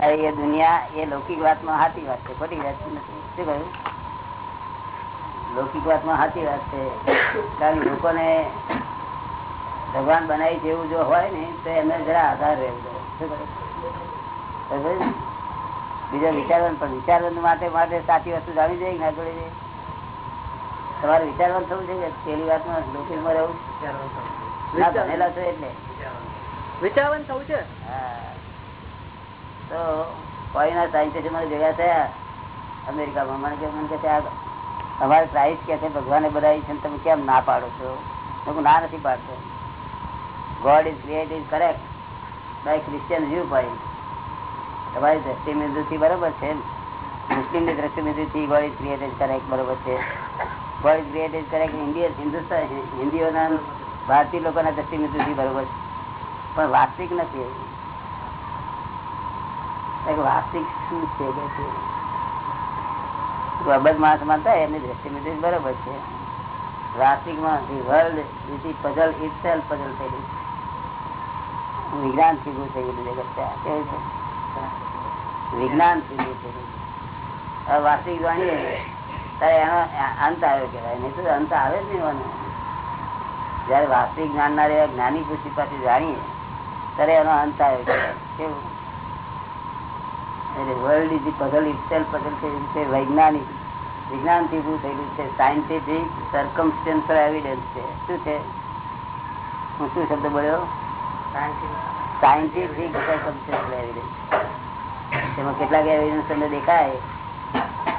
એ દુનિયા એ લૌકિક વાતમાં સાચી વાત છે. ખોટી વાત નથી. શું કહ્યું? લૌકિક વાતમાં સાચી વાત છે. કારણ લોકોને ભગવાન બનાવી જેવું જો હોય ને તો એમને જરા આધાર રહેવું બીજા વિચારવાનું પણ વિચારવાનું માટે માટે સાચી વસ્તુ જાણી જાય ના જોડે તમારે વિચારવાનું થવું છે કે પેલી વાતમાં લૌકિકમાં રહેવું? ના બનેલા છો એટલે. વિચારવાનું થવું છે? હા. તો કોઈના સાયન્ટિસ્ટ મને ભેગા થયા અમેરિકામાં. મને કે મને કે અમારે પ્રાઇસ કે છે, ભગવાને બનાવી છે તમે કેમ ના પાડો છો? હું ના નથી પાડતો. God is create is correct by Christian view point તમારી દ્રષ્ટિબિંદુથી બરોબર છે મુસ્લિમની દ્રષ્ટિબિંદુથી God is create is correct બરોબર છે. God is create is correct Indian Hindustan, હિન્દીઓના ભારતીય લોકોના દ્રષ્ટિબિંદુથી બરોબર છે. પણ વાસ્તવિક નથી. વાસ્તવિક શું છે અબજ માણસ માનતા એમની દ્રષ્ટિ બરોબર છે. વાસ્તવિકમાં world puzzle itself puzzle થયેલી વિજ્ઞાનથી થઈ ગયેલું જગત કેવું છે? વિજ્ઞાનથી થયેલું વાસ્તવિક જાણીએ ત્યારે એનો અંત આવ્યો કહેવાય. નહીં તો અંત આવે જ નહીં જયારે વાસ્તવિક જ્ઞાનના એવા જ્ઞાની પુસ્તક પાસે જાણીએ, ત્યારે એનો અંત આવ્યો કહેવાય. કેવું? World is puzzle it puzzle થયેલું છે વૈજ્ઞાનિક વિજ્ઞાન ઉભું થયેલું છે? સાયન્ટિફિક સર્કમસ્ટન્શિયલ એવિડન્સ છે. શું છે? હું શું શબ્દ બોલ્યો? સાયન્ટિફિક સર્કમસ્ટન્શિયલ એવિડન્સ તેમાં કેટલાક એવિડન્સ તમને દેખાય.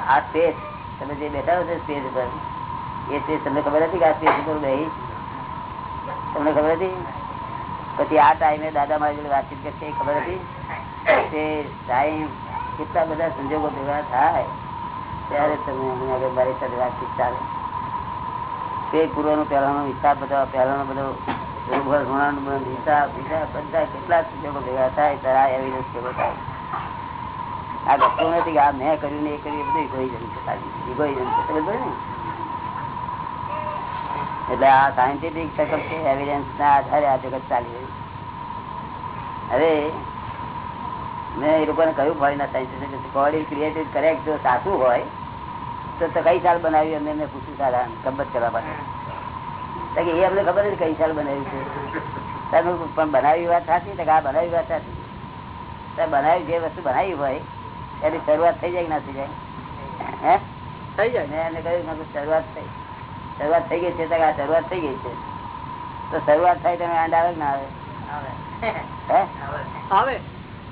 આ સ્પેસ. તમે જે બેઠા છો સ્પેસ ઉપર એ સ્પેસ તમને ખબર હતી કે આ સ્પેસ ઉપર ગઈ તમને ખબર હતી? પછી આ ટાઈમે દાદા મારી જોડે વાતચીત કરશે ખબર હતી? તે ટાઈમ કેટલા બધા સંજોગો ભેગા થાય, ત્યારે તમે આગળ મારી સાથે વાતચીત ચાલે. તે પૂર્વનો પહેલાનો હિસાબ બધા પહેલાનો બધો મેં કર્યું ને એ કર્યું બધું ઇગોઇઝમ એટલે આ સાયન્ટિફિક સકલ છે એવિડન્સ ના આધારે આ જગત ચાલી રહ્યું હવે મેં એ લોકોને કહ્યું ફોરીના scientist God is created correct જો સાચું હોય તો કઈ સાલ બનાવી? અમે એમને પૂછ્યું સારા ગમત કરવા માટે. એ અમને ખબર નથી કઈ સાલ બનાવ્યું છે. પણ બનાવી વાત સાચી? આ બનાવી વાત સાચી. બનાવી જે વસ્તુ બનાવી હોય એની શરૂઆત થઈ જાય ના થઈ જાય? હે? થઈ જાય. મેં એને કહ્યું શરૂઆત થઈ. શરૂઆત થઈ ગઈ છે આ શરૂઆત થઈ ગઈ છે. તો શરૂઆત થાય તમે આંડ આવે ના આવે.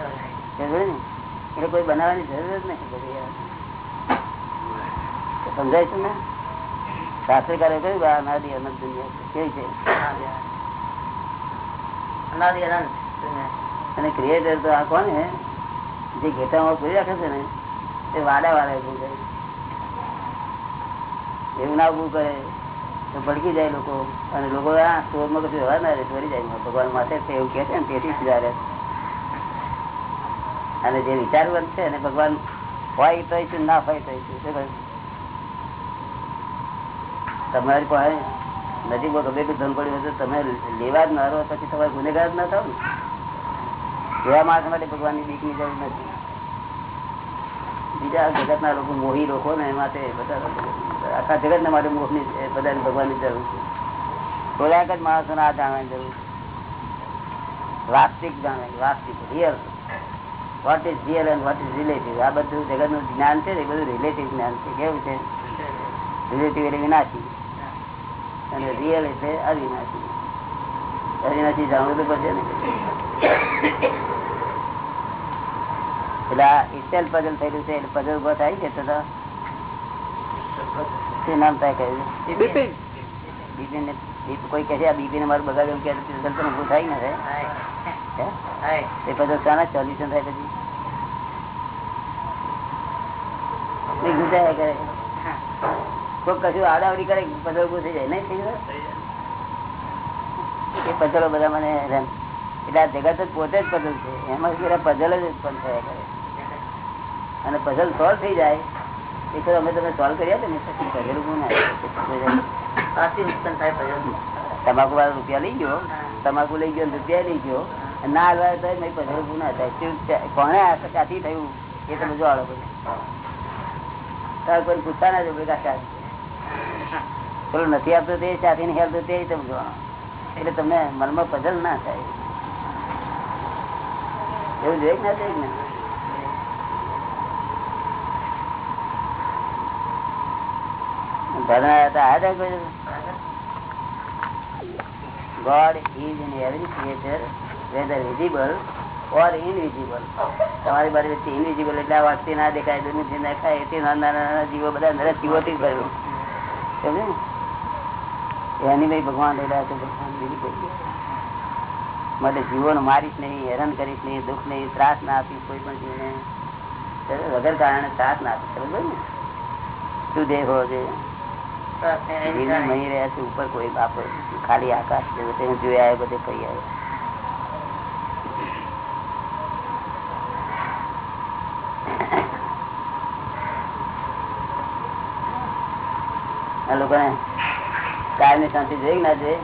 એટલે કોઈ બનાવવાની જરૂર જ નહીં સમજાય છે ને? શાસ્ત્રકારે કહ્યું અનાદિ અનંત દુનિયા કેવી છે? અને ક્રિએટર તો આ કોને જે ઘેટામાં પૂરી રાખે છે ને તે વાડા વાળા ઉભું કરે. એવું ના ઉભું કરે તો ભડકી જાય લોકો. અને લોકો આ સ્ટોરમાં કશું હવા ના રહે ફરી જાય. ભગવાન માથે એવું કે છે ને તેથી સુધારે અને જે વિચારવંત છે અને ભગવાન હોય તો છું, ના હોય તો શું તમારી પાસે નજીક ગમે તે ધન પડ્યું હોય તમે લેવા જ ના રહો, પછી તમારે ગુનેગાર જ ના થાવ ને. એવા માણસ માટે ભગવાનની બીકની જરૂર નથી. બીજા જગત ના લોકો મોહી લોકો ને માટે બધા આખા જગત ના માટે મોહની બધા ભગવાનની જરૂર છે. થોડાક જ માણસો આ જાણવાની જરૂર છે. વાસ્તવિક જાણે વાસ્તવિક real what is real and what is relative આ બધું જગતનું જ્ઞાન છે એ બધું રિલેટિવ જ્ઞાન છે. કેવું છે? રિલેટિવ એટલે વિનાશી. અને રિયલ એટલે અવિનાશી. અવિનાશી જાણવું તો પડશે ને. એટલે આ ઇસ્ટેલ પઝલ થયેલું છે એટલે પઝલ ઊભો થાય છે તો શું નામ થાય કહ્યું? બિપિન. બીપીન ને કોઈ કહે છે આ બીપી ને મારું બગાડ્યું કે ઉભું થાય ને આડાવડી કરે. પધરો ઉભું થઈ જાય. નહીં થઈ ગયો એ પધરો બધા મને એટલે આ જગત જ પોતે જ પધલ છે. એમાં શું પધલ જ ઉત્પન્ન થયા કરે. અને પઝલ સોલ્વ થઈ જાય. એ તો અમે તમે સોલ્વ કરી આપે ને પછી પઝલ ઉભું ના તમાકુ વાળા રૂપિયા લઈ ગયો. તમાકુ લઈ ગયો રૂપિયા લઈ ગયો. ના હલવાય તો નહીં પઝલ ગુના થાય. કોને ક્યાંથી થયું? એ તમે જો આવો બધું. તારે કોઈ પૂછતા ના જો ભેગા પેલો નથી આપતો તે ચાથી નહીં આપતો તે તમે જોવાનો એટલે તમને મનમાં પઝલ ના થાય. એવું જોઈએ ના જોઈએ ના? God is in every creature, visible or invisible. તમારી બાજુ ઇનવિઝિબલ એટલે આ વાતથી ના દેખાય દુનિયાથી ના દેખાય એથી નાના નાના જીવો બધા અંદર જીવોથી જ ભરેલું. સમજ્યું ને? એની ભાઈ ભગવાન રહેલા છે ભગવાન બીજી કોઈ. માટે જીવોને મારીશ નહીં હેરાન કરીશ નહીં દુઃખ નહીં ત્રાસ ના આપીશ કોઈ પણ જીવને વગર કારણે ત્રાસ ના આપીશ સમજો ને શું દેહ હોવો જોઈએ ઉપર કોઈ બાપ ખાલી આકાશ છે બધે કહી આવ્યો બધે કહી આવ્યો આ લોકોને કાયમની શાંતિ જોઈ ના જોઈએ?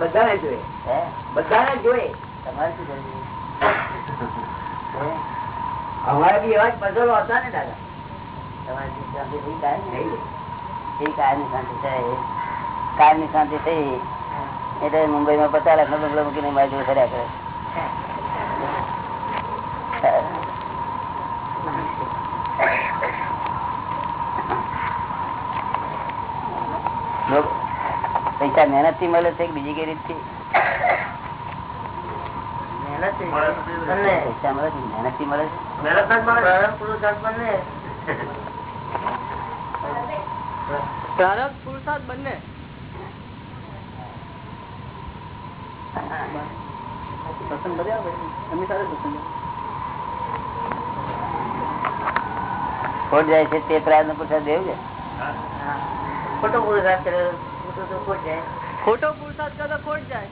બધાને જોઈએ. બધાને જોઈએ. તમારે શું અમારે બી એવા જ પઝલો હતા ને દાદા. તમારે શાંતિ થઈ કાયમ? ને? થઈ ની શાંતિ થાય કાયમની શાંતિ થઈ. એટલે મુંબઈ માં પચાસ લાખ નો બંગલો મૂકીને મારી જોડે ફર્યા કરે લોક પૈસા મહેનતથી મળે છે બીજી કઈ રીતથી મહેનતથી મળે. છે બંને. સત્સંગ બધા એમની સાથે સત્સંગ ખોટ જાય છે તે પ્રાર્થ પુરસાદ દેવું છે? ખોટો પુરુષાર્થ કરે તો ખોટ કરે તો ખોટ જાય?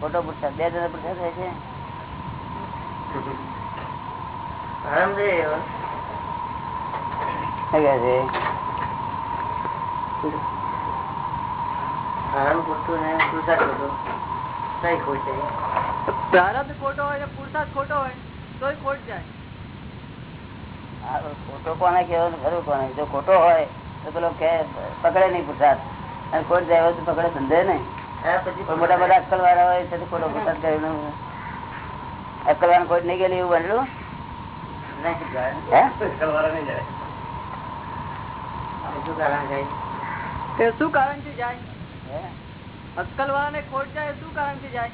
ખોટો પુરસાદ. બે જણા પૂછા થાય છે પ્રારબ્ધ ખોટો હોય પુરુષાર્થ ખોટો હોય તોય ખોટ જાય. આ ખોટો કોને કેવાનું ખરું કોને? જો ખોટો હોય તો પેલો કે પકડે નહીં પુરસાદ. અને ખોટ જાય તો પકડે સમજે ને મોટા મોટા અક્કલ વાળા હોય છે તો ખોટો પુરસાદ કરીને અક્કલ વાળા ખોટ નહીં ગયેલી એવું બનલું? હે? શું કારણથી જાય? હે? અક્કલ વાળાને ખોટ જાય શું કારણથી જાય?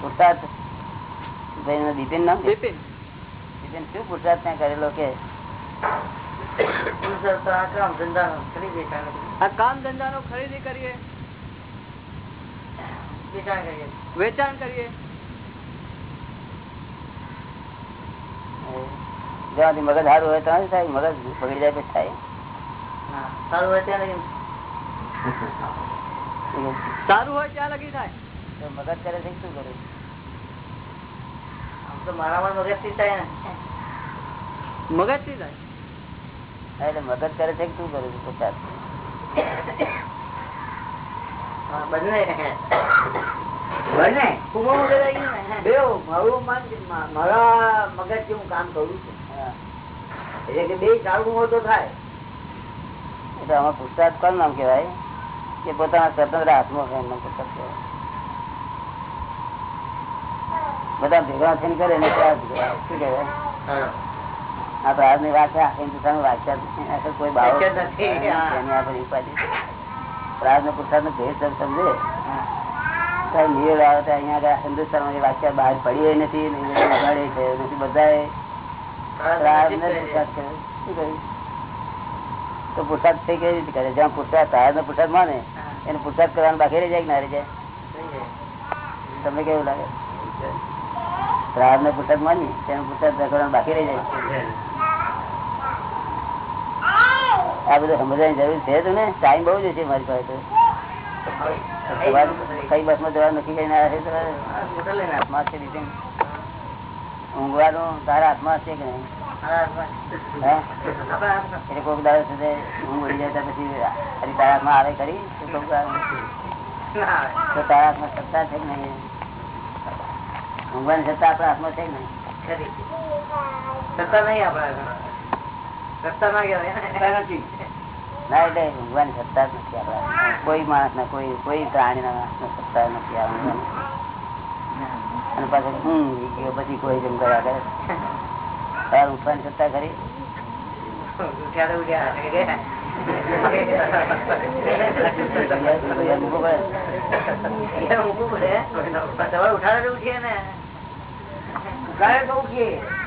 પુરસાદ. ભાઈ નું દીપિન નામ? દીપેન. દીપેન શું પુરસાદ ત્યાં કરેલો કે? કામ ધંધા નો ખરીદી કરીએ વેચાણ કરીએ જ્યાંથી મગજ સારું હોય ત્યાં જ થાય મગજ બગડી જાય પછી થાય સારું હોય ત્યાં લગી થાય તો મગજ કરે છે કે શું કરે મગજથી થાય હા, એટલે મગજ કરે છે કે શું કરે છે? પુરસાદ બંને. બેઉ, મારું મન મા- મારા મગજથી હું કામ કરું છું. એટલે કે બે સારું હોય તો થાય. એટલે આમાં પુરસાદ કોણ નામ કેવાય કે પોતાના સ્વતંત્ર હોય એમનો કહેવાય. બધા ભેગા થઈને કરે ને પ્રાર્થ શું કહેવાય? આ પ્રહારની વાત હિન્દુસ્તાન વાંચ્યા કોઈ વાંચ્યા છે. પ્રાર્થ ને પુરસાદ નો ભેદ સમજે. આવે તો અહીંયા હિન્દુસ્તાનમાં જે વાક્ય બહાર પડી નથી ઉગાડે છે તો પુરસાદ થઈ કેવી રીતે કરે જ્યાં પુરસાદ તાર નો પુરસાદ માને. એને પુરસાદ કરવાનું બાકી રહી જાય કે ના રહી જાય? તમને કેવું લાગે? પ્રહાર ને પુરસાદ માની તેનું પુરસાદ કરવાનું બાકી રહી જાય. આ બધું સમજવાની જરૂર છે તો ને ટાઈમ બહુ જ છે મારી પાસે કઈ બસમાં જવા નક્કી કરીને આવ્યા છે ઊંઘવાનું તારા હાથમાં છે કે નહીં? હે? આપણા હાથમાં. એટલે કોઈક દાડો સુધી ઊંઘ ઉડી જાય તો પછી હરી તારા હાથમાં આવે ખરી? તો તારા હાથમાં સત્તા છે કે નહીં? ઊંઘવાની સત્તા આપણા હાથમાં છે કે નહીં? સત્તા નહીં આપણા સત્તા ના કહેવાય. ને. એટલે ઊંઘવાની સત્તા જ નથી આપણા. કોઈ માણસ ના કોઈ કોઈ પ્રાણી ના માણસ ના સત્તા નથી આ અને પાછું હું ગયો પછી કોઈ જેમ કર્યા કરે. તાર ઉઠવાની સત્તા ખરી? ઉઠાડે ઉઠીએ ને. ઉઠાડે તો ઉઠીએ.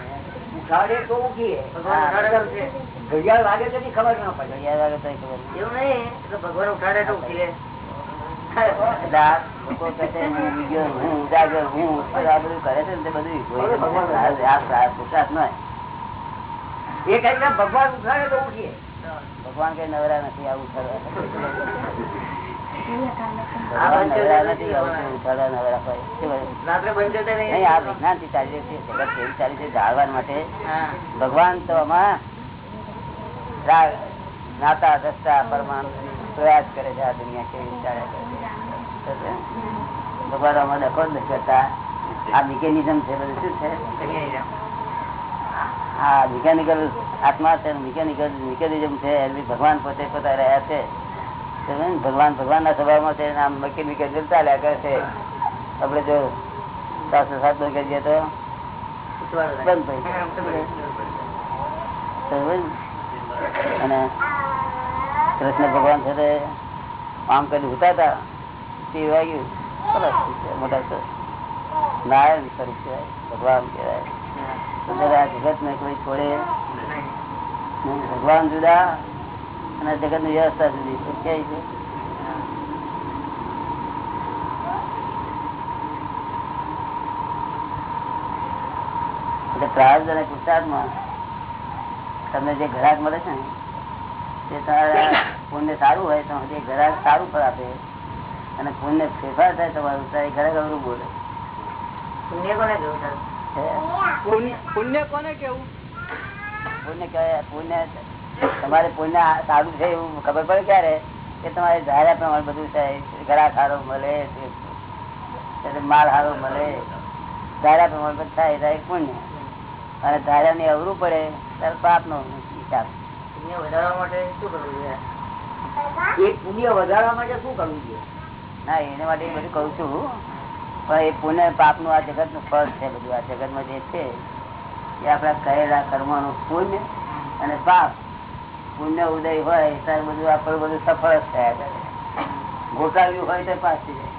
ઉઠાડે તો ઉઠીએ ભગવાન ઉઠાડે તો ઉઠીએ. ઘડિયાળ વાગે તો ખબર ન પડે. ઘડિયાળ વાગે તોય ખબર એવું નહીં ભગવાન ઉઠાડે તો ઉઠીએ કોઈ ભગવાન ઉઠાડે તો ઉઠીએ ભગવાન નવરા નથી આવું કરવા ભગવાન ચાલી ચાલી તો આમાં નાતા દસતા પરમાન પ્રયાસ કરે છે આ દુનિયા કેવી. તો ભગવાન આમાં દખો નથી કરતા આ મિકેનિઝમ છે બધું શું છે? હા મિકેનિકલ આત્મા છે મિકેનિકલ મિકેનિઝમ છે ભગવાન પોતે પોતા રહ્યા છે? ભગવાન ભગવાન ના સ્વભાવમાં છે આમ મિકેનિકલ ચાલ્યા કરે છે. આપડે જો સાતસો સાતનું કરી તો બંધ થઈ? અને કૃષ્ણ ભગવાન સાથે આમ કરી ઉતા હતા તે વાગ્યું. સરસ મોટા નારાયણ સ્વરૂપ કહેવાય ભગવાન કહેવાય. જગત ને કોઈ છોડે. ભગવાન જુદા અને જગતની વ્યવસ્થા જુદી ક્યાંય છે? પ્રાર્થ અને પુરસાદમાં તમને જે ઘરાક મળે છે ને તે તમારા પુણ્ય સારું હોય તો જે ઘરાક સારું પણ આપે અને પુણ્ય ફેરફાર થાય તમારું ત્યારે એ ઘરાક અવરું બોલે. પુણ્ય કોને કેવું છે? પુણ્ય કોને કેવું પુણ્ય કહેવાય પુણ્ય તમારે પુણ્ય સારું છે એવું ખબર પડે ક્યારે? કે તમારે ધાર્યા પ્રમાણે બધું થાય ઘરાક સારો મળે માલ સારો મળે. ધાર્યા પ્રમાણે બધું થાય ત્યારે પુણ્ય. અને ધાર્યા ને અવરું પડે ત્યારે પાપ નો હિસાબ. પુણ્ય વધારવા માટે શું કરવું જોઈએ? પુણ્ય વધારવા માટે શું કરવું જોઈએ? ના એને માટે બધું કઉ છું. પણ એ પુણ્ય પાપનું આ જગતનું ફળ છે બધું. આ જગતમાં જે છે એ આપડા કરેલા કર્મનું પુણ્ય અને પાપ. પુણ્ય ઉદય હોય ત્યારે બધું આપણું બધું સફળ જ થયા. કરે ગોટાવ્યું હોય તો પાછી જાય.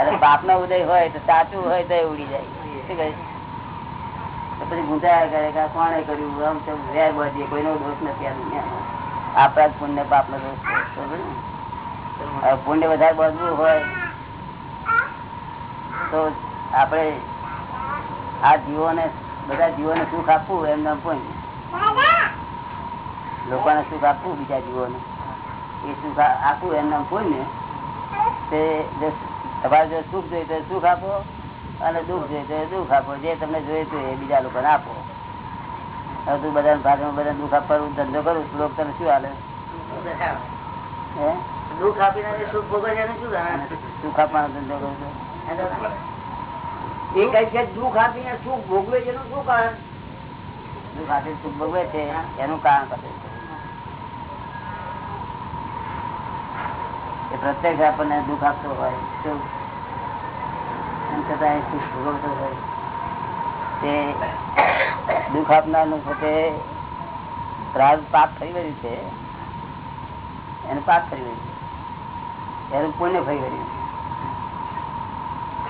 અને પાપ નો ઉદય હોય તો સાચું હોય તો ઉડી જાય. શું કહે પછી ગુંજાયા કરે કે કોને કર્યું? આમ તો વેર બધીએ કોઈનો દોષ નથી આ દુનિયામાં. આપણા પુણ્ય પાપ નો? દોષ? પુણ્ય વધારે બધવું હોય તો આપણે આ જીવોને બધા જીવોને સુખ આપવું એમ નામ પુણ્ય. લોકોને સુખ આપવું બીજા જીવોને. એ સુખ આપવું એમને પુણ્ય તે તમારે જો સુખ જોઈએ તો સુખ આપો અને દુઃખ જોઈએ તો દુઃખ આપો. જે તમને જોઈએ તો એ બીજા લોકોને આપો. હવે તું બધા ભાગમાં બધા દુઃખ આપવાનું ધંધો કરું લોક તને શું હાલે? હે? દુઃખ આપીને સુખ ભોગવે છે શું સુખ આપવાનો ધંધો કરું છું. એ કઈ છે દુઃખ આપીને સુખ ભોગવે છે એનું શું કારણ? દુઃખ આપી સુખ ભોગવે છે એનું કારણ કશું છે. એ પ્રત્યક્ષ આપણને દુઃખ આપતો હોય શું એમ છતાં એ સુખ ભોગવતો હોય. તે દુઃખ આપનારનું પોતે ત્રાસ પાપ થઈ ગયું છે એનું પાપ થઈ ગયું છે. એનું પુણ્ય થઈ ગયું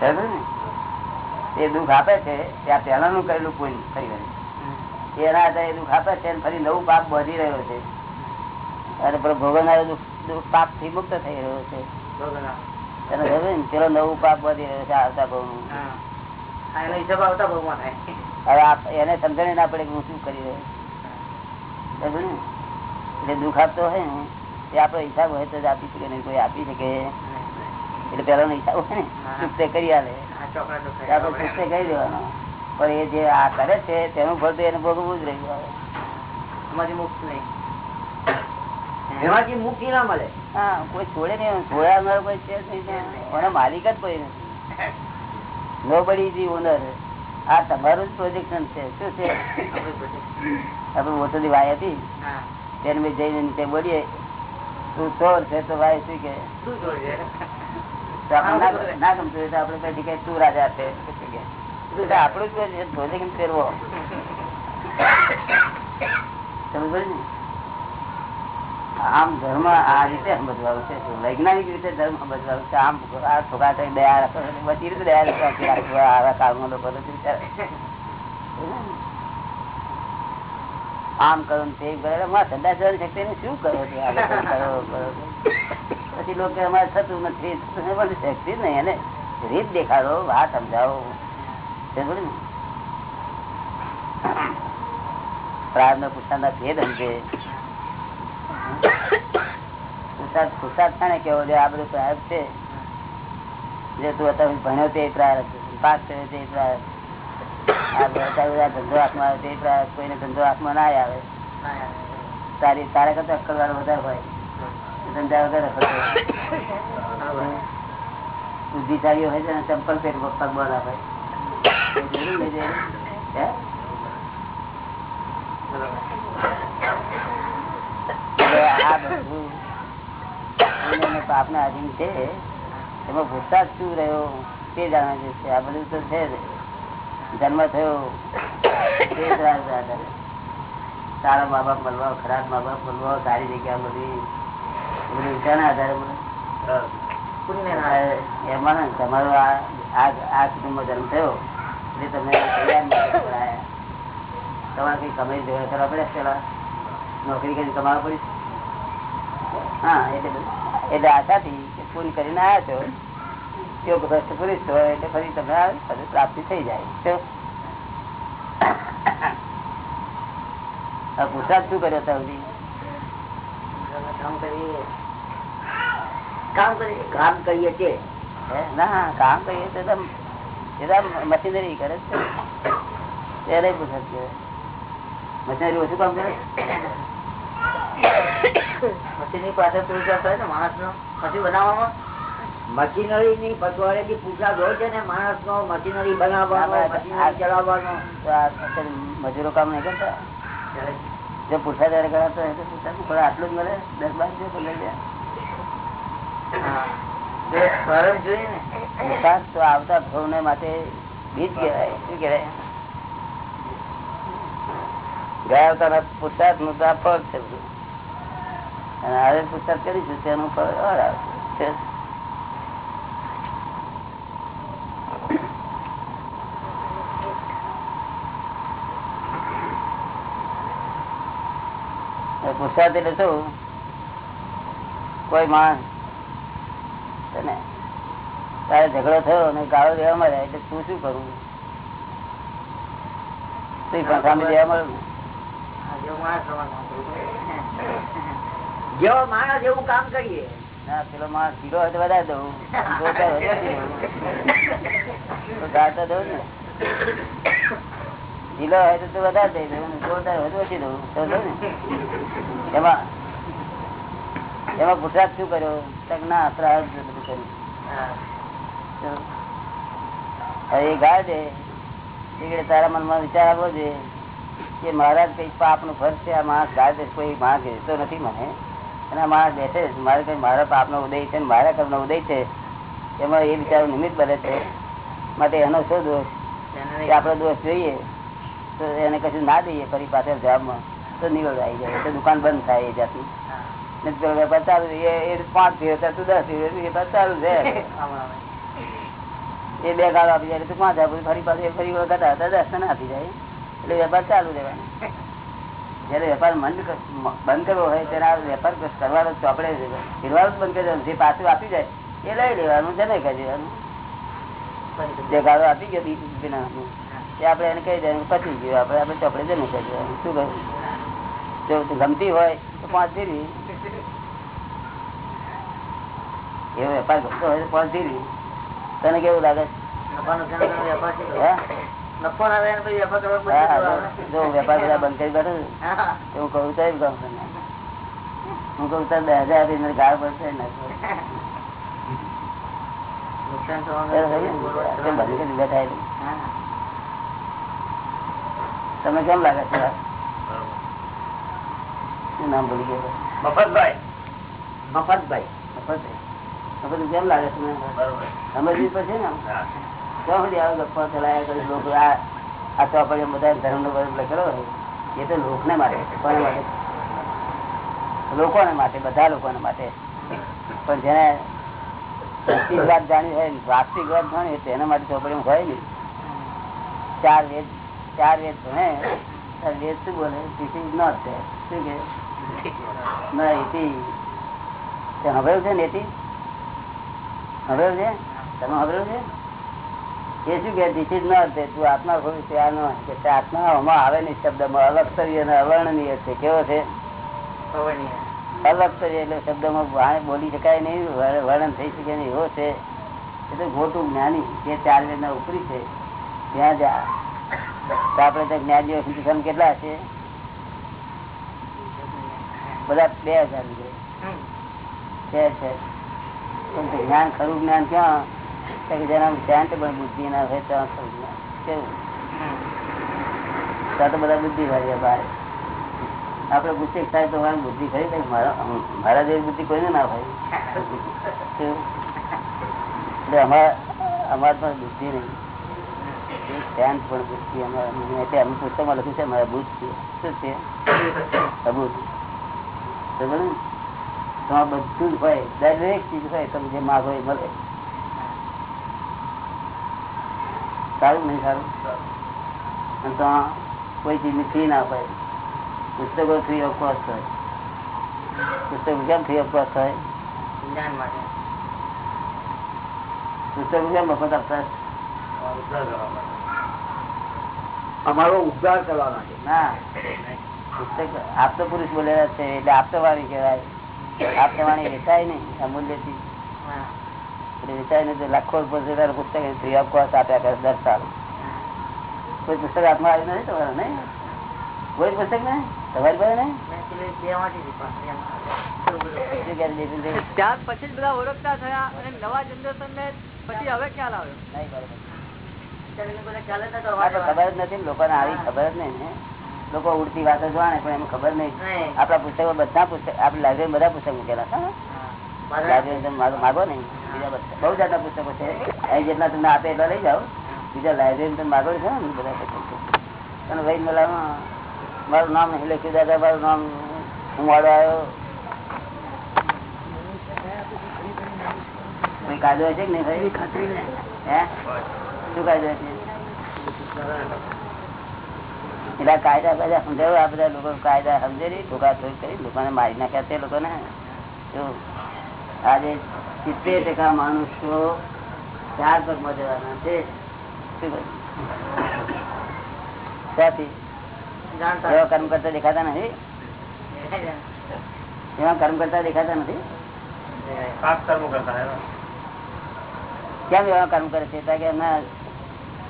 છે. ને? એ દુઃખ આપે છે ત્યાં પહેલાનું કરેલું પુણ્ય થઈ ગયું એના આધારે દુઃખ આપે છે ફરી નવું પાપ વધી રહ્યો છે. અને ભોગવનારો દુઃખ પાપથી મુક્ત થઈ રહ્યો છે. ખબર ને પેલો નવું પાપ વધી રહ્યો છે આવતા ભાવનું હવે એને સમજણ ના પડે કે હું શું કરી રહ્યો ને? એટલે દુઃખ આપતો હોય ને એ આપણો હિસાબ હોય તો જ આપી શકે નહીં કોઈ આપી શકે. એટલે પેલો હિસાબ હોય ને ચૂપતે કરી આલે. આપણે ચૂકતે કરી દેવાનો. પણ એ જે આ કરે છે તેનું ફળ તો એને ભોગવવું જ રહ્યું. એમાંથી મુક્ત નહીં. એમાંથી મુક્તિ ના મળે. હા કોઈ છોડે નહીં છોડ્યા અમારો કોઈ છે. એનો માલિક જ કોઈ નથી. નો બડી જી ઓનર આ તમારું જ પ્રોજેક્શન છે. શું છે? આપડે બધી. આપણે મોટી વાય હતી. હા. તેને મેં જઈને નીચે બોલીએ. તું ચોર છે તો ભાઈ શું કે? ના- ના ગમતું હોય તો આપડે પછી કઈ તું રાજા છે. આપણું જ પ્રોજેક્ટ ફેરવો. સમજ પડી ને? આમ ધર્મ આ રીતે સમજવાનું છે. વૈજ્ઞાનિક રીતે ધર્મ સમજવાનું છે. આમ આ છોકરા થઈ દયા રાખો બધી રીતે દયા રાખો આવા કાળમાં લોકો આમ કરો ને તે કરો. ઠંડા જવાની શક્તિ ને શું કરો છો? પછી લોકો અમારે થતું નથી. શક્તિ નહીં. એને રીત દેખાડો, વાત સમજાવો. પ્રાર્થના ને? પ્રાર્થના પુસ્તકના ભેદ સમજે ધંધો હાથમાં આવે કરતા અક્કલ વધારે હોય. ધંધા વગર બુદ્ધિશાળીઓ હોય. છે ને, ચંપલ પેટ પગ બોલા હોય પાપના અધીન છે. એમાં પુરસાદ શું રહ્યો તે જાણે છે. આ બધું તો છે જન્મ થયો તે જ રાજ આધારે. સારા મા બાપ મળવા ખરાબ મા બાપ મળવા સારી જગ્યા મળી બધું વિચારના આધારે એમાં તમારો આ આ જન્મ થયો એટલે તમે. તમારે કઈ કમાઈ જોડે કરવા પડે પેલા? નોકરી કરી કમાવા પડી હા એટલે આશાથી ફોન કરીને આવ્યા છો. યોગ ભ્રષ્ટ પુરુષ છો એટલે ફરી તમને પ્રાપ્તિ થઈ જાય. પુરસાદ શું કર્યો ત્યાં કામ કરીએ. કામ કરીએ તે ના કામ કરીએ તો મશીનરી કરે છે. ત્યારે કહેવાય. મશીનરી ઓછું કામ કરે? મશીનની થાય ને માણસ નો પછી બનાવવામાં? મશીનરી ની પછવાડે થી પૂછા હોય છે ને માણસ નો મશીનરી બનાવવાનો મશીનરી ચલાવવાનો તો આ અત્યારે મજૂરો કામ નહીં કરતા. જો પૂછા ત્યારે કરાતો હોય તો પૂછા આટલું જ મળે? દસ બાર જો જોઈએ ને. તો આવતા ભવને માટે બીજ કહેવાય. શું કહેવાય? ગયા અવતારના પુરુષાર્થનું તો આ ફળ છે બધું. અને હવે પુસ્તક કરીશું તેનું ફળ આવશે. પુરસાદ એટલે શું કોઈ માણસ ને તારે ઝઘડો થયો અને ગાળો દેવા મળ્યા એટલે તું શું કરવું તું પણ સામે દેવા ને. હા, જેવો માણસ એવું કામ કરીએ. તો તો. તો તો તો એમાં પુરુષાર્થ શું કર્યો? ના પ્રાર્થ બધું. એ ગાય દે એટલે તારા મનમાં વિચાર આવવો જોઈએ કે મહારાજ કઈ પાપનું ફળ છે? આ માણસ ગાય દે કોઈ માણસ ભેજતો નથી મને. અને માણસ બેસે મારે કઈ મારા પાપ નો ઉદય છે મારા કર્મ નો ઉદય છે. એમાં એ બિચારો નિમિત્ત બને છે. માટે એનો શું દોષ? આપડે દોષ જોઈએ તો એને કશું ના દઈએ ફરી પાછળ જવાબમાં તો નિવડ આવી જાય. તો દુકાન બંધ થાય એ જાતની. ચાલુ એ એ પાંચ થયો તું દસ થયો વેપાર ચાલુ છે. એ બે ગાળો આપી જાય તું પાંચ આપે ફરી પાછું ફરી વખત આવતા દસ ને આપી જાય. એટલે વેપાર ચાલુ રહેવાનો. જયારે વેપાર બંધ કરવો હોય ત્યારે વેપાર કરવાનો ચોપડે ફેરવાનું જ બંધ કરી જે પાછું આપી જાય એ લઈ લેવાનું જમે પડી ને? એટલે વેપાર ચાલુ રહેવાનો. હા. જે ગાળો આપી ગયો વિના એ આપણે એને કહી દેવાનું પચી ગયું આપણે આપણે ચોપડે જઈને કહી દેવાનું શું કહ્યું જો તું ગમતી હોય તો પાંચ ધીરી એવો વેપાર ગમતો હોય તો પાંચ ધીરી તને કેવું લાગે? નફો ના રહે પછી વેપાર કરવા જો વેપાર બધા બંધ કરી બેઠો છું, હા. તો હું કહું તો કહું છું હું કહું તો દસ હજાર આપીને ગાળ પડશે ને. નુકસાન તો થવાનું કેમ બંધ કરી બેઠા એટલે. હા. તમે કેમ લાગે છે? નામ ભૂલી ગયો? મફતભાઈ. મફતભાઈ. મફતભાઈ. મફત કેમ લાગે છે? સમજવી પડશે ને ગપ્પા ચલાયા લોકો ધર્મ નો લખેલો એ તો લોકને માટે કોને માટે. માટે, બધા લોકોને માટે. પણ જેને વાત જાણી હોય વાસ્તવિક વાત જાણી તેના માટે ચોપડી હોય ને. ચાર વેદ ચાર વેદ ભણે, ચાર વેદ શું બોલે? ધીસ ઇઝ નોટ ધેર શું કે? ના છે ને એથી હંભળ્યું છે? તમે હવે છે? એ શું કે ધીસ ઇઝ નોટ તું આત્મા છે આ નો કે આત્મા આમાં આવે નહીં શબ્દમાં અલક્ષરીય અને અવર્ણનીય છે. કેવો છે? પવનીય. એટલે શબ્દમાં બોલી શકાય નહીં વર્ણન થઈ શકે નહીં. એવો છે. એટલે ખોટું જ્ઞાની જે ચાર વેદના ઉપરી છે ત્યાં જા આપણે તો જ્ઞાનીઓ સંખ્યા કેટલા છે? બધા બે હજાર છે. જ્ઞાન ખરું જ્ઞાન ક્યાં? કે જેના શાંત પણ બુદ્ધિ ના હોય ત્યાં કેવું? ત્યાં તો બધા બુદ્ધિ વાળી બહાર આપડે ગુસ્સે થાય તો મારી બુદ્ધિ ખરી કઈ મારા જેવી બુદ્ધિ કોઈને ના કેવું? એટલે અમારા, અમારે પણ બુદ્ધિ નહીં. શાંત પણ બુદ્ધિ અમારે અમે પુસ્તકમાં લખ્યું છે, મારા બુદ્ધ છે. શું છે? ને? તમારે બધું જ હોય. દરેક ચીજ હોય તમે જે માગો એ મળે. સારું નહીં સારું? અને તો કોઈ ચીજની ફી ના હોય. પુસ્તકો ફ્રી ઓફ કોસ્ટ હોય. પુસ્તકો કેમ ફ્રી ઓફ કોસ્ટ હોય? જ્ઞાન માટે. પુસ્તકો કેમ મફત આપતા અમારો ઉદ્ધાર કરવા માટે. ના. પુસ્તક આપતો પુરુષ બોલેલા છે એટલે આપતવાણી કહેવાય. આપતવાણી વેચાય નહીં અમૂલ્યથી. લાખો રૂપિયા પુસ્તક ફ્રી કોસ્ટ આપ્યા કરે દર સાલ કોઈ પુસ્તક હાથમાં આવ્યું નથી તમારે નહીં? કોઈ પુસ્તક ને તમારી પાસે નહીં? ત્યાર પછી બધા ઓળખતા થયા અને નવા જનરેશન ને પછી હવે ખ્યાલ આવ્યો. ખબર જ નથી ને આવી ખબર જ નહીં લોકો ઉડતી વાતો જોવાને પણ એમ ખબર નહીં. આપડા પુસ્તકો બધા પુસ્તક આપડે લાઇબ્રેરી બધા પુસ્તક મૂકેલા માગો નહીં. બહુ જાતના પુસ્તકો છે. અહીં જેટલા તમને આપે એટલા લઈ જાઓ. બીજા લાઇબ્રેરી તમે માગો છો ને, બધા અને વૈદ મેલામાં મારું નામ લખ્યું, દાદા, મારું નામ હું વાળો આવ્યો. કાયદો છે કે નહીં? શું છે એટલે કાયદા કાયદા સમજાવ્યો આ બધા લોકો કાયદા સમજે ઠોકા ઠોક કરી લોકોને મારી નાખ્યા તે લોકોને. જો આજે સિત્તેર ટકા માણસો ચાર પગમાં જવાના છે. શું કહ્યું? ત્યાંથી જાણતા એવા કર્મ કરતા દેખાતા નથી? એવા કર્મ કરતા દેખાતા નથી? કેમ એવા કર્મ કરે છે? કે એમના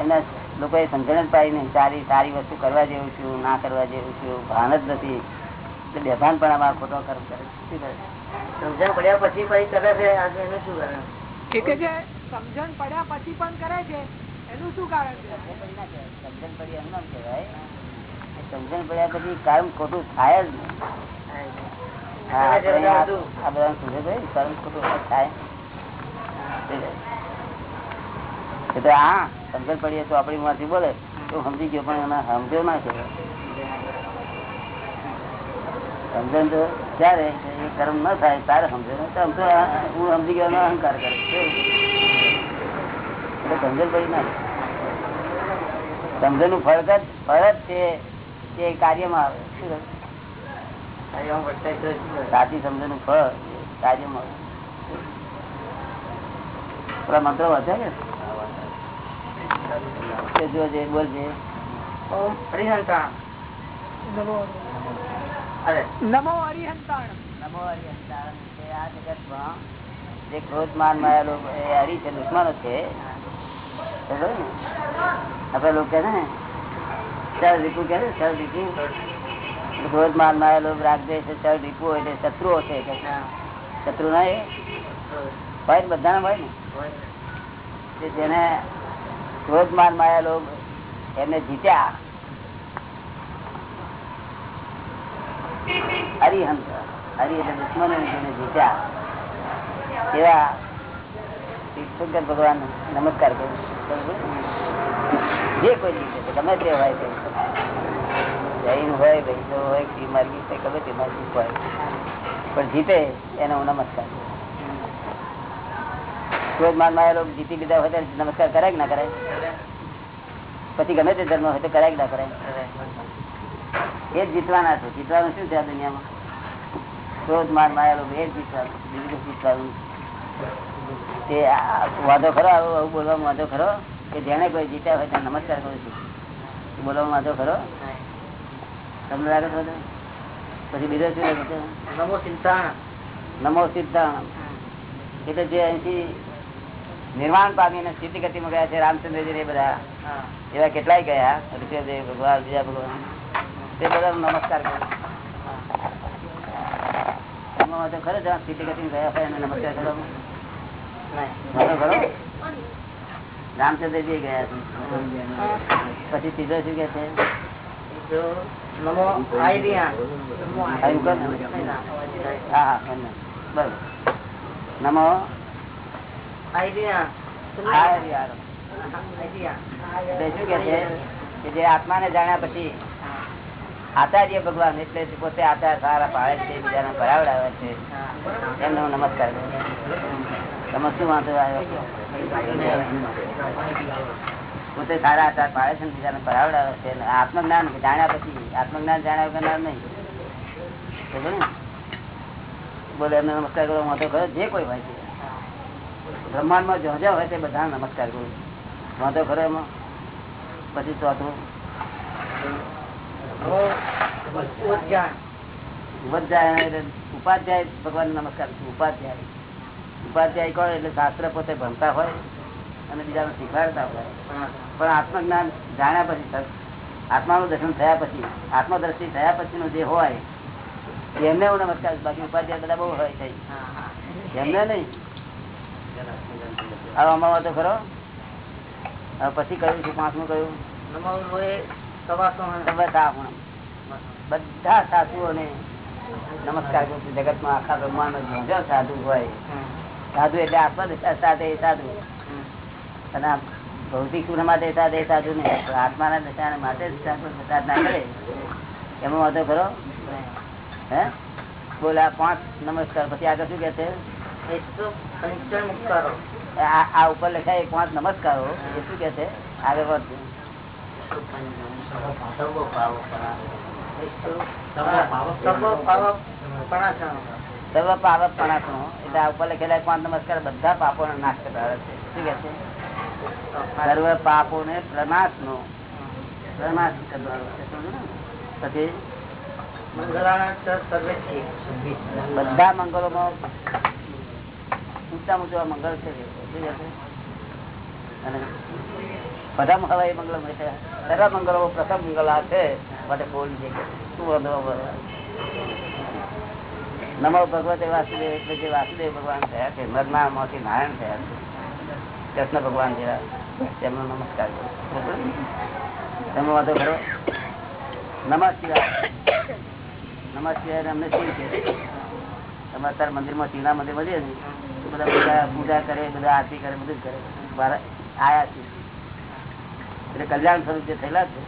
એમના લોકોએ સમજણ જ પાડી નહીં. સારી સારી વસ્તુ કરવા જેવું છું ના કરવા જેવું છું. ભાન જ નથી. એટલે બેભાન પણ આમાં ખોટો કર્મ કરે શું કરે છે? સમજણ પડ્યા પછી પછી કરે છે એનું શું કારણ? સમજણ પડ્યા પછી પણ કરે છે એનું શું કારણ છે? સમજણ પડી એમ નામ કહેવાય. સમજણ પડ્યા પછી કર્મ ખોટું થાય જ નહીં. હા, આપણે આ આ સુધે કર્મ ખોટું થાય. એ તો હા સમજણ પડીએ તો આપણી માંથી બોલે તો સમજી ગયો પણ એના સમજો ના કહેવાય. સમજણ તો ક્યારે કે એ કર્મ ન થાય તારે સમજણ ને આમ તો હું સમજી ગયો અહંકાર કરે સમજણ પડી ના સમજણનું ફળ જ ફળ જ છે તે કાર્યમાં આવે. શું તો? સાચી સમજણનું ફળ કાર્યમાં આવે. પેલા મંત્રો વાંચ્યા ને. તે જો જે બોલજે હરિહંતા. નમો હરિહંતાણ નમો હરિહંતાણ તે આ જગતમાં. જે ક્રોધ માન માયેલો એ હરી છે દુશ્મનો છે. આપડે લોકો કે ને ચાર રીપુ કે ને ચાર રીપુ ક્રોધ માન માયા લોકો રાખજે છે ચાર રીપુ એટલે શત્રુઓ છે કે શત્રુ ના એ? હોય ને બધાને હોય ને? જેને ક્રોધ માન માયા લોક એમને જીત્યા. હરિહંત હરિ એટલે દુશ્મનો જેને જીત્યા. એવા શંકર ભગવાન નમસ્કાર કરું જે કોઈ જીતે ગમે તે હોય તે જૈન હોય વૈષ્ણવ હોય, શ્રી માર્ગી ગમે તે માર્ગી હોય. પણ જીતે, એને હું નમસ્કાર કરું. માનમાં એ લોકો જીતી લીધા હોય નમસ્કાર કરાય કે ના કરાય? પછી ગમે તે ધર્મ હોય તો કરાય કે ના કરાય? એ જ જીતવાના છો. જીતવાનું શું છે આ દુનિયામાં? ક્રોધ માર માયા લોકો એ જ જીતવાનું. બીજું જીતવાનું તે વાંધો ખરો? આવું બોલવામાં વાંધો ખરો? કે જેને કોઈ જીત્યા હોય તેને નમસ્કાર કરું છું. બોલવામાં વાંધો ખરો? તમને લાગે છો પછી બીજો શું લાગે છે? નમો સિદ્ધાણ. નમો સિદ્ધાણ. એટલે જે અહીંથી નિર્માણ પામીને સ્થિતિ ગતિમાં ગયા છે રામચંદ્રજી એ બધા એવા કેટલાય ગયા. ઋષભદેવ ભગવાન બીજા ભગવાન. તે બધા નમસ્કાર કરું. એમાં વાંધો ખરો જ્યાં સ્થિતિ ગતિ ગયા હોય એને નમસ્કાર કરવામાં વાંધો ખરો રામચંદ્રજી ગયા છે. પછી સીધો શું કે છે? નમો એટલે શું કે છે? કે જે આત્માને જાણ્યા પછી આચાર્ય ભગવાન એટલે પોતે આચાર સારા પાડે છે, બીજાને ભરાવડાવે છે. એમને નમસ્કાર કરું તમે શું વાંધો પોતે સારા આચાર પાડે છે બીજાને ભરાવડાવે છે. આત્મજ્ઞાન જાણ્યા પછી, આત્મજ્ઞાન જાણ્યા વગર નહીં? બોલે એમને નમસ્કાર કરો, વાંધો કરો. જે કોઈ હોય છે. બ્રહ્માંડમાં જ્યાં જ્યાં હોય તે બધા નમસ્કાર કરું વાંધો ખરો એમાં. પછી ચોથું ઉપાધ્યાય. ભગવાન નમસ્કાર ઉપાધ્યાય. ઉપાધ્યાય કોણ? એટલે શાસ્ત્ર પોતે ભણતા હોય અને બીજાને શીખવાડતા હોય. પણ આત્મજ્ઞાન જાણ્યા પછી આત્માનું દર્શન થયા પછી આત્મદ્રષ્ટિ થયા પછીનું જે હોય એમને હું નમસ્કાર બાકી ઉપાધ્યાય બધા બહુ હોય થઈ એમને નહીં. હવે અમારો તો ખરો. પછી કયું છે? પાંચમું કયું? નમો સાધુઓ ને બધા નમસ્કાર કરું છું. જગતમાં આખા બ્રહ્માંડ જો સાધુ હોય. સાધુ એટલે આત્મા સાથે સાધુ અને ભૌતિક ગુણ માટે સાથે સાધુ ને આત્માના દશા માટે સાધુ સાધના કરે. એમાં વાંધો ખરો? હે? બોલા પાંચ નમસ્કાર. પછી આગળ શું કે છે આ ઉપર લખાય પાંચ નમસ્કારો. એ શું કે છે આગળ વધુ સર્વ પાવક પણાસણ એટલે આ ઉપર લખેલા પાંચ નમસ્કાર બધા પાપો નાશ કરતા છે. શું કે છે? સર્વ પાપો ને પ્રનાશ નો? પ્રનાશ કરવાનો છે. પછી બધા ચ માં ઊંચા ઊંચા મંગળ છે? અને બધા મંગલ એ મંગલ છે. બધા મંગળો પ્રથમ મંગલ આ છે. માટે બોલ છે. શું વાંધો નમો ભગવતે વાસુદેવ એટલે જે વાસુદેવ ભગવાન થયા છે નરના માંથી નારાયણ થયા છે. કૃષ્ણ ભગવાન જેવા. તેમનો નમસ્કાર કરો. તમે વાંધો કરો? નમઃ શિવાય નમઃ શિવાય અમને શું છે? તમે અત્યારે મંદિરમાં શિવના મંદિરમાં જઈએ ને બધા બધા પૂજા કરે, બધા આરતી કરે, બધું કરે. આયા છે. એટલે કલ્યાણ સ્વરૂપ જે થયેલા છે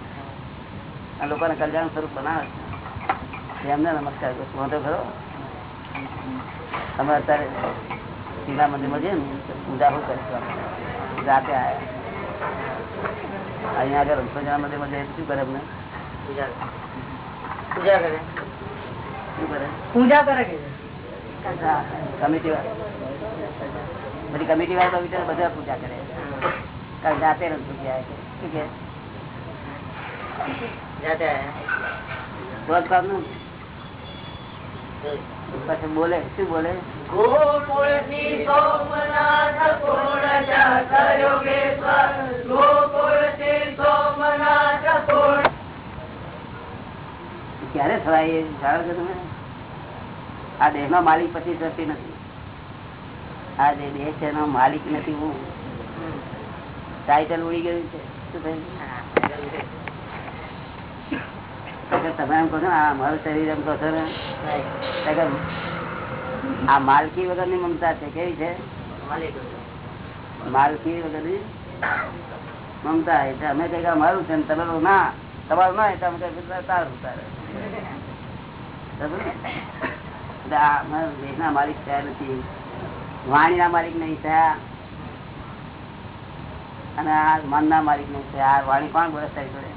આ લોકોને કલ્યાણ સ્વરૂપ બનાવે છે. એમને નમસ્કાર કરું. વાંધો ખરો? અમે અત્યારે શિવના મંદિરમાં જઈએ ને પૂજા હું કરીશું? રાતે આયા. અહીંયા આગળ રણછોડજીના મંદિરમાં જઈએ શું કરે અમને પૂજા પૂજા કરે. શું કરે? પૂજા કરે કમિટી વાળા. બધી કમિટી વાળા બધા પૂજા કરે. કારણ જાતે રણછોડજી આવે છે. પછી બોલે શું બોલે? ક્યારે થવાય એ જાણો છો તમે? આ દેહ નો માલિક પછી થતી નથી. આ દેહ છે એનો માલિક નથી હું. ટાઇટલ ઉડી ગયું છે. તમે માલકી વગરની મમતા છે કેવી છે માલકી વગરની મમતા એટલે અમે કઈ મારું છે ને તમારું ના તમારું ના એટલે અમે કઈ તારું તારે દેશના માલિક થયા નથી વાણીના માલિક નહીં થયા. અને આ મનના માલિક નહીં છે. આ વાણી કોણ બોલે તારી જોડે.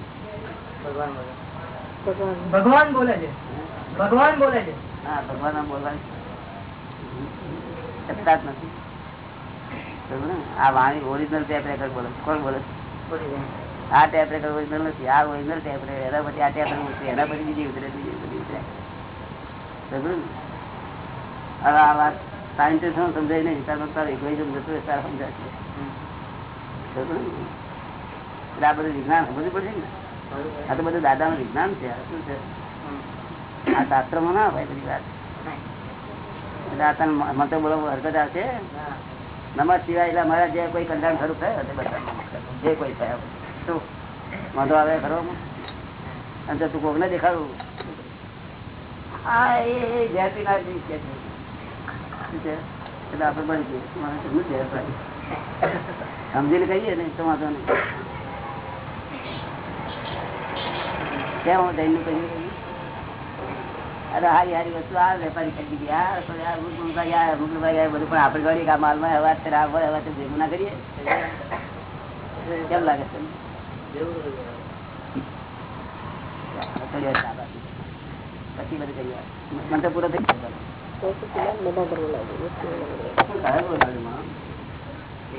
ભગવાન બોલે છે. ભગવાન બોલે છે. હા ભગવાન બોલવાની. સત્તા જ નથી. આ વાણી ઓરિજિનલ ટેપ રેકર્ડ બોલે. કોણ બોલે? આ ટેપ રેકર્ડ ઓરિજિનલ નથી. આ ઓરિજિનલ ટેપ રેકર્ડ એના પછી આ ટેપ ઉતરે એના પછી બીજી ઉતરે બીજી બધી ઉતરે. સમજો હવે આ વાત સાયન્ટિસ્ટ સમજાય નહીં. તાર તારું ઇગોઇઝમ જતું રહે તારે સમજાશે સમજો ને? એટલે આ બધું વિજ્ઞાન સમજવું પડશે ને? આ તો બધું દાદાનું વિજ્ઞાન છે, આ શું છે? આ શાસ્ત્રમાં ના હોય બધી વાત. મતો બોલો હરકત આવશે નમસ્ સિવાય એટલે અમારા જે કોઈ કલ્યાણ ખરું થયો તે બધા જે કોઈ થયા શું વાંધો આવે ખરો અને તું કોકને દેખાડું? હા, એ શું છે? એટલે આપણે બની જઈએ મારે શું છે, ભાઈ? સમજીને કહીએ ને તો વાંધો નહીં. કેમ હું દૈનું કહ્યું અરે હારી હારી વસ્તુ આ વેપારી કરી દીધી. આ આ રૂપભાઈ આ બધું પણ આપણે ગળી આ માલમાં હવા અત્યારે આ હોય હવા ભેગું ના કરીએ? કેમ લાગે તમને? પછી બધું કરી મને તો પૂરો થઈ ગયો. આ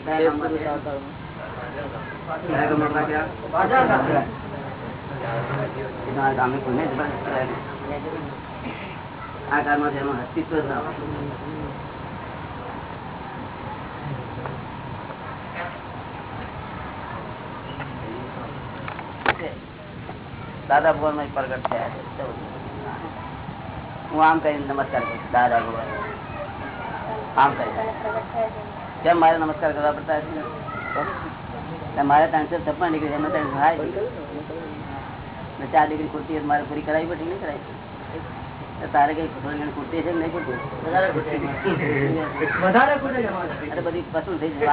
કાળમાં દાદા ભગવાન પ્રગટ થયા છે. હું આમ કરીને નમસ્કાર કરું દાદા ભગવાન. આમ કરી કેમ મારે નમસ્કાર કરવા પડતા હશે? મારે ત્રણસો છપ્પન ડિગ્રી એમાં ત્રણ હાય ને ચાર ડિગ્રી કુર્તી મારે પૂરી કરાવી પડી નહીં કરાવી તારે કઈ થોડી ઘણી છે નહીં કુર્તી. એટલે બધી પસંદ થઈ જશે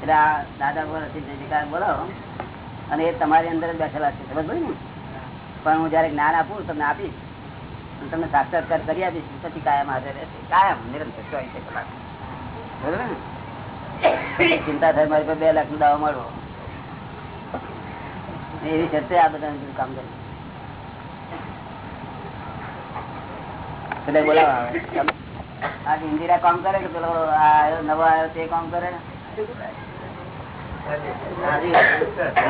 એટલે આ દાદા પર હતી જય જયકાર બોલાવો. અને એ તમારી અંદર જ બેઠેલા છે સમજ પડી ને? પણ હું જયારે જ્ઞાન આપું તમને આપીશ. તમને સાક્ષાત્કાર કરી આપીશ પછી કાયમ હાજર રહેશે. કાયમ નિરંતર ચોવીસ કલાક. ચિંતા થાય મારી પાસે બે લાખ નો દાવો મળવો એવી છે આ બધા કામ કરે. એટલે બોલાવા આવે. આજે ઇન્દિરા કામ કરે કે પેલો આ આવ્યો, નવો આવ્યો તે કામ કરે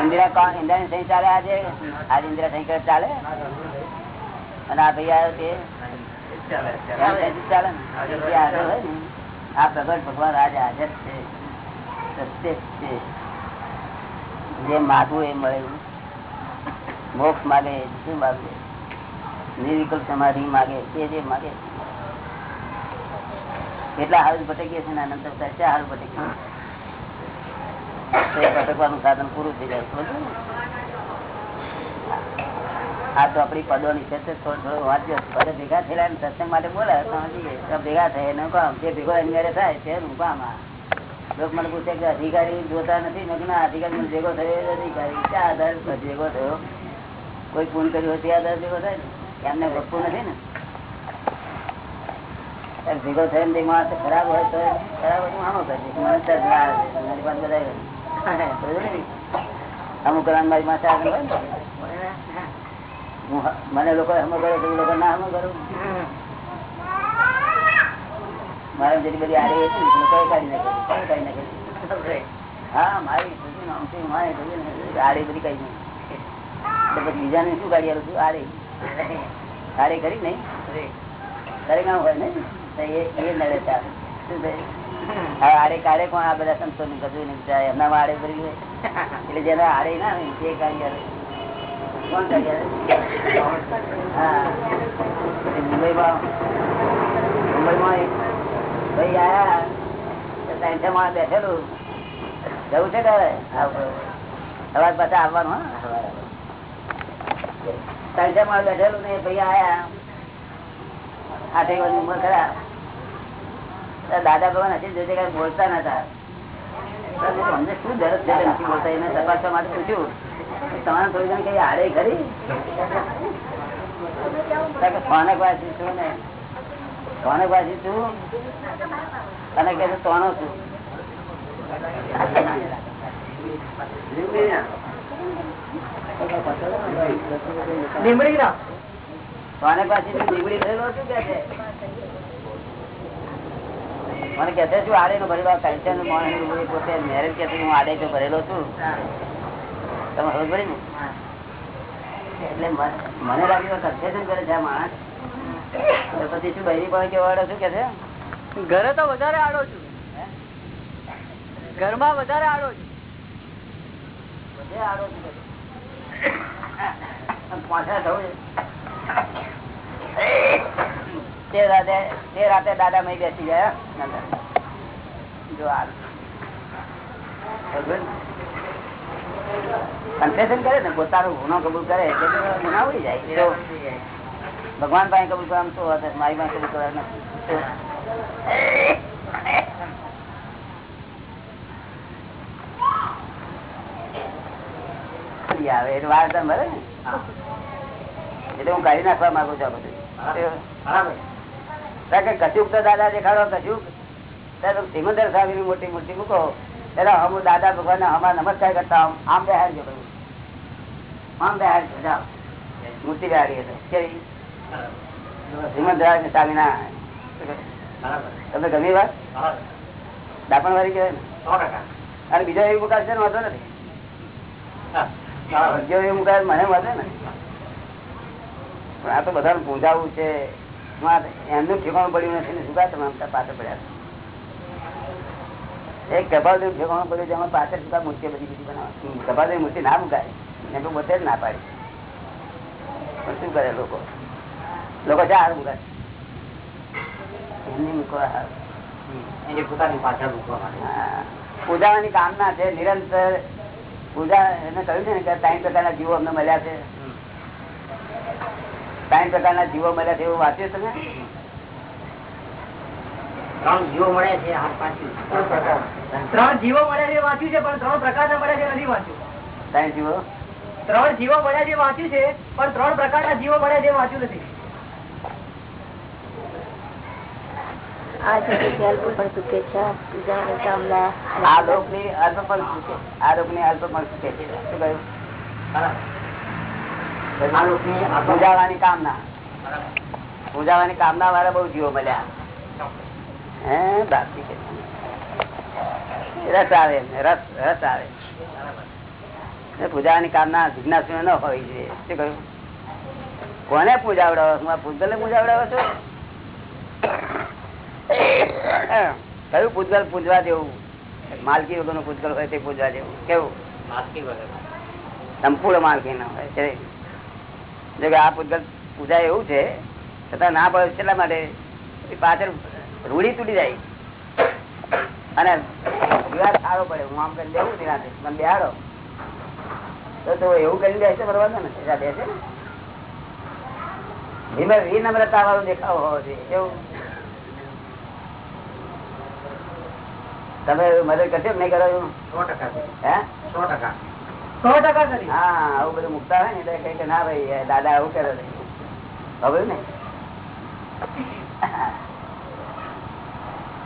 ઇન્દિરા કામ ઇન્દિરા સહી ચાલે આજે? આજે ઇન્દિરા સહી કરે ચાલે? અને આ ભાઈ આવ્યો તે? ચાલે ચાલે. ને? ને? આ પ્રગટ ભગવાન આજ હાજર છે. સત્ય છે. જે માગવું એ મળે. મોક્ષ માગે શું માગે. નિર્વિકલ્પ સમાધિ માગે તે જે માગે. કેટલા હાલ ભટકીએ છે આનંદ અનંત હાલ ભટકીએ? ભટકવાનું સાધન પૂરું થઈ જાય? આ તો આપડી પદો ની છે થોડું થોડું ભેગા થયેલા સત્સંગ માટે. તો ભેગા થાય એનું કામ? જે ભેગો અનિવાર્ય થાય તેનું કામ આ? લોક મને પૂછે કે અધિકારી જોતા નથી? ના, અધિકારી મને ભેગો થયો અધિકારી. ક્યાં આધાર ભેગો થયો? કોઈ ફોન કર્યો તે આધાર ભેગો થાય ને? એમને વસ્તુ નથી ને? ભેગો થયો ને માણસ ખરાબ હોય તો ખરાબ હોય આનો હું આમાં કરી દઈશ. મને તો ના આવે. મારી પાસે બધા બરોબર અમુક જણા મારી પાસે આગળ હોય ને? મને લોકો હમ કરો તમે લોકો ના હમ કરો? મારે જેટલી બધી આડી હતી કઈ કાઢી નાખે કઈ કાઢી નાખે. હા મારી આડે બધી કઈ નહીં તો પછી બીજાને શું કાઢી આલું છું? આડે. આડે કરી નહીં? કામ હોય ને? એ નડે ચાલે શું થાય? આડે કાઢે કોણ? આ બધા સંતો ને કશું નહીં એમના આડે ભરી હોય. એટલે જેના આડે ના હોય તે કાઢી કોણ કાઢી આલે હા પછી મુંબઈમાં મુંબઈમાં બેઠેલું ને ભાઈ આયા આઠ એક વર્ષની ઉંમર ખરા દાદા ભગવાન હજી કઈ બોલતા નતા શું જરૂર છે નથી બોલતા એને તપાસવા માટે પૂછ્યું તમારે થોડી ઘણી કઈ હારે ખરી તો વાસી છું ને? સ્થાનક વાસી છું? અને કે છે. છું? લીમડી ના મને કે છે શું આડે નો ભરેલો પોતે મેરેજ કે હું આડે તો ભરેલો છું. તમે ખબર પડી ને? એટલે મને લાગ્યું કન્સેશન કરે છે આ માણસ. પછી શું બહેરી પણ કેવા આડો શું કે છે? ઘરે તો વધારે આડો છું. ઘરમાં વધારે આડો છું. બધે આડો છું પાછા થવું તે રાતે તે રાતે દાદા મય બેસી ગયા. જો હાલ કન્ફેશન કરે ને પોતાનો ગુનો કબૂલ કરે એટલે ગુના ઉડી જાય. તો ભગવાન પાસે કબૂલ કરવા શું હતો, મારી પાસે કબૂલ કરવા નથી. આવે એટલે વાર તો મરે ને. એટલે હું કાઢી નાખવા માંગુ છું બધું. કારણ તો દાદા દેખાડો કશુંક. સિમંદર સ્વામી ની મોટી મૂર્તિ મૂકો. ત્યારે હું દાદા ભગવાન અમારા નમસ્કાર કરતા આમ- બેહાડજો બધું. આમ બેહાડજો જાઓ. મૂર્તિ એટલે. કેવી સિમંદર સ્વામી ના તમને ગમી વાત? દાપણ વાળી કહેવાય ને? અને બીજો એવી મુકાશ છે ને વાંધો નથી. બીજો એવી મુકાશ મને વાંધો ને. પણ આ તો બધાને પૂજાવું છે. એમનું ઠેકાણું પડ્યું નથી ને શું કા તમે પાછળ પડ્યા છો? એક ગભાવદેવ ઠેકાણું પડ્યું જેમાં પાછળ શું મૂર્તિ બધી બધી બનાવે. કપાળદેવ મૂર્તિ ના મુકાય. એમ તો પોતે જ ના પાડી. પણ શું કરે લોકો? લોકો છે હાર મુકાય. એમની મૂકવા હારું. હા. પૂજાવાની કામના છે નિરંતર પૂજા એને કહ્યું છે ને કે ત્રણ પ્રકારના જીવો અમને મળ્યા છે. ત્રણ પ્રકારના જીવો મળ્યા છે એવું વાંચ્યું તમે? ત્રણ જીવો મળ્યા છે વાંચ્યું છે પણ ત્રણ પ્રકારના મળ્યા છે નથી વાંચ્યું. ત્રણ જીવો? ત્રણ જીવો મળ્યા છે વાંચ્યું છે પણ ત્રણ પ્રકારના જીવો મળ્યા છે વાંચ્યું નથી. આ છે લોકની અલ્પ પણ સુખે આ લોકની અલ્પ પણ સુખે છે. શું કહ્યું? પૂજાવાની કામના. પૂજાવાની કામના વાળા બહુ જીવો મળ્યા. હે બાકી રસ આવે રસ રસ આવે. એ કામના જિજ્ઞાસુ ન હોવી જોઈએ શું કહ્યું? કોને પૂજાવડાવો પૂજલ ને પૂજાવડાવો છો? કયું પૂજલ પૂજવા જેવું? માલકી વગરનું પૂજલ હોય તે પૂજવા જેવું. કેવું? સંપૂર્ણ માલકી ના હોય. છે જો કે આ પૂજલ પૂજા એવું છે. છતાં ના પડે એટલા માટે. પાછળ રૂડી તૂટી જાય. અને વિવાદ સારો પડે. હું આમ કરી દેવું નિરાતે મને બેહાડો. તો તો એવું કરી દેશે બરોબર ને? ત્યાં બેસે ને. વિનમ્રતા વાળો દેખાવ હોવો જોઈએ. એવું. તમે મદદ કરશો નહીં કરો એવું? હે? સો ટકા. કરી. હા આવું બધું મુકતા હોય ને એટલે કઈ કે ના ભાઈ દાદા આવું કરે છે. ખબર ને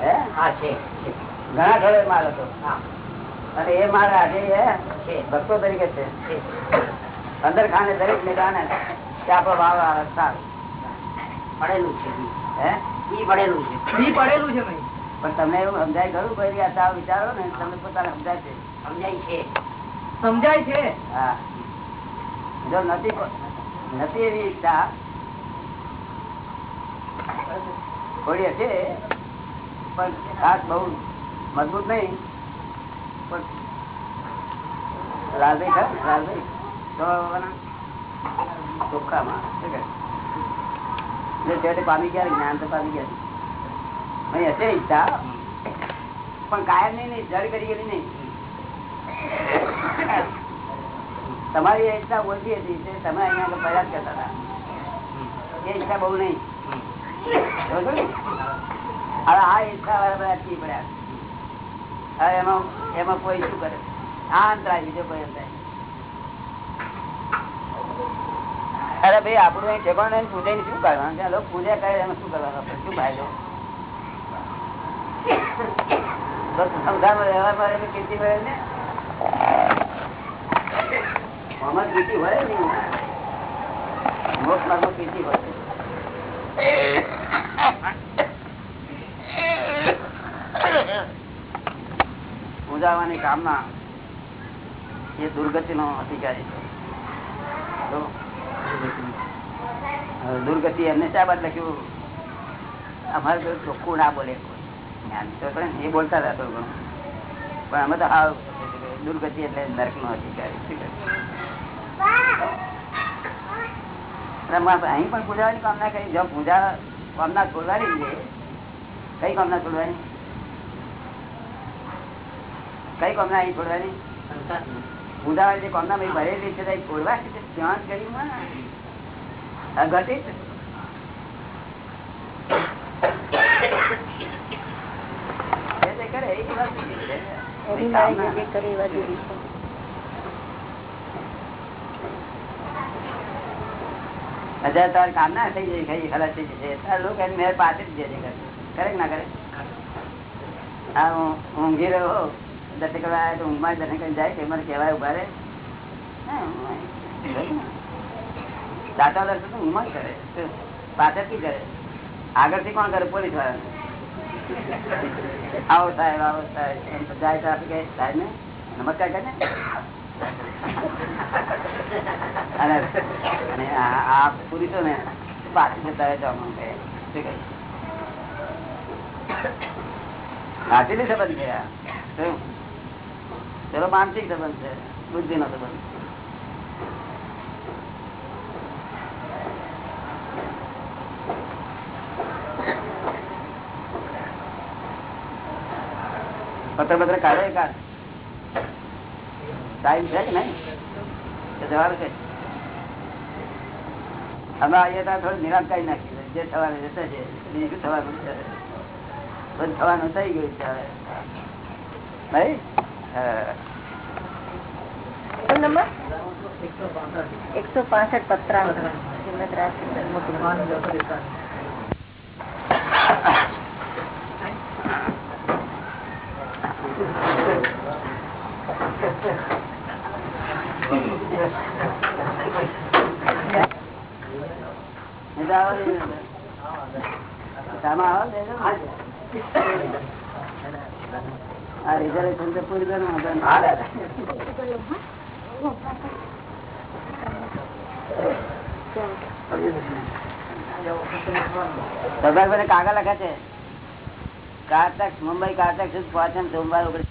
ઘણા ઘરે માલ હતો. અને એ માલ આજે ભક્તો તરીકે છે. અંદર ખાને દરેક ને કારણે આપણો ભાવ આવે સારું પડેલું છે. હે? ઈ પડેલું છે. બી પડેલું છે ભાઈ. પણ તમને એવું સમજાય ખરું? કોઈ આ સાવ વિચારો ને તમને પોતાને સમજાય છે. સમજાય છે. સમજાય છે? હા. જો નથી નથી એવી ઈચ્છા. થોડી હશે. પણ હાથ બહુ મજબૂત નહીં. પણ ખરા તો ચોખ્ખામાં પામી ગયા જ્ઞાન તો પામી ગયા અહીં હશે ઈચ્છા. પણ કાયમ નહીં નહીં જડ કરી ગયેલી નહીં. તમારી ઈચ્છા ઓછી હતી, તે તમે અહીંયા પ્રયાસ કરતા હતા. એ ઈચ્છા બહુ નહીં? હવે આ ઈચ્છા વાળા એમાં કોઈ કરે? આ અંતરાય બીજો કોઈ અરે ભાઈ, આપણું અહીં ઠેકાણ નહીં, પૂજા શું કરવાનું? ત્યાં લોકો પૂજા કરે, એમાં શું કરવાનું શું ફાયદો? સંસારમાં ને? આમાં કીર્તિ હોય ને મોક્ષ માર્ગમાં હોય પૂજાવાની કામના એ દુર્ગતિ નો અધિકારી છે. દુર્ગતિ એમને શા બાદ લખ્યું? અમારે તો ચોખ્ખું ના બોલે એ બોલતા હતા થોડું ઘણું. પણ અમે તો હા દુર્ગતિ એટલે નરક નો અધિકારી અહીં પણ પૂજાવાની કામના કરી. જો પૂજા કામના છોડવાની છે, કઈ કામના છોડવાની? કઈ કામના અહીં છોડવાની ઉદાહરણ જે કામના મેં ભરેલી છે અઘટિત હજાર તાર કામ ના થઈ જાય કઈ ખરાબ થઈ જશે લોકો મેં મેર પાસે જ જશે કરે. કરે ના કરે? હા હું ઊંઘી રહ્યો દર્શન કરવા તો તો કોણ કરે? પોલીસવાળા આવો સાહેબ આવો સાહેબ. જાય તો સાહેબ ને. નમસ્કાર કરે અને આ પુરુષો ને પાછી જતા રહે કહે? હાથીલી સંબંધ ગયા? પેલો માનસિક સંબંધ છે બુદ્ધિ નો સંબંધ. પત્ર પત્ર કાઢો ટાઈમ છે કે નહીં? જવાનું છે. અમે આવીએ ત્યાં થોડું નિરાશ નાખી જે થવાનું જતા છે. બીજું થવાનું બધું થવાનું થઈ ગયું છે હવે. નહીં? એકસો પાસઠ પત્રા શ્રીમદ રાજચંદ્ર નહીં તો આવવા દે ને. શામાં આવવા દે ને. આ રિઝર્વેશન તો પૂરી દાદા. કાગળ લખે છે. કારતક મુંબઈ કારતક સુધી પહોંચે સોમવાર ઓગણીસ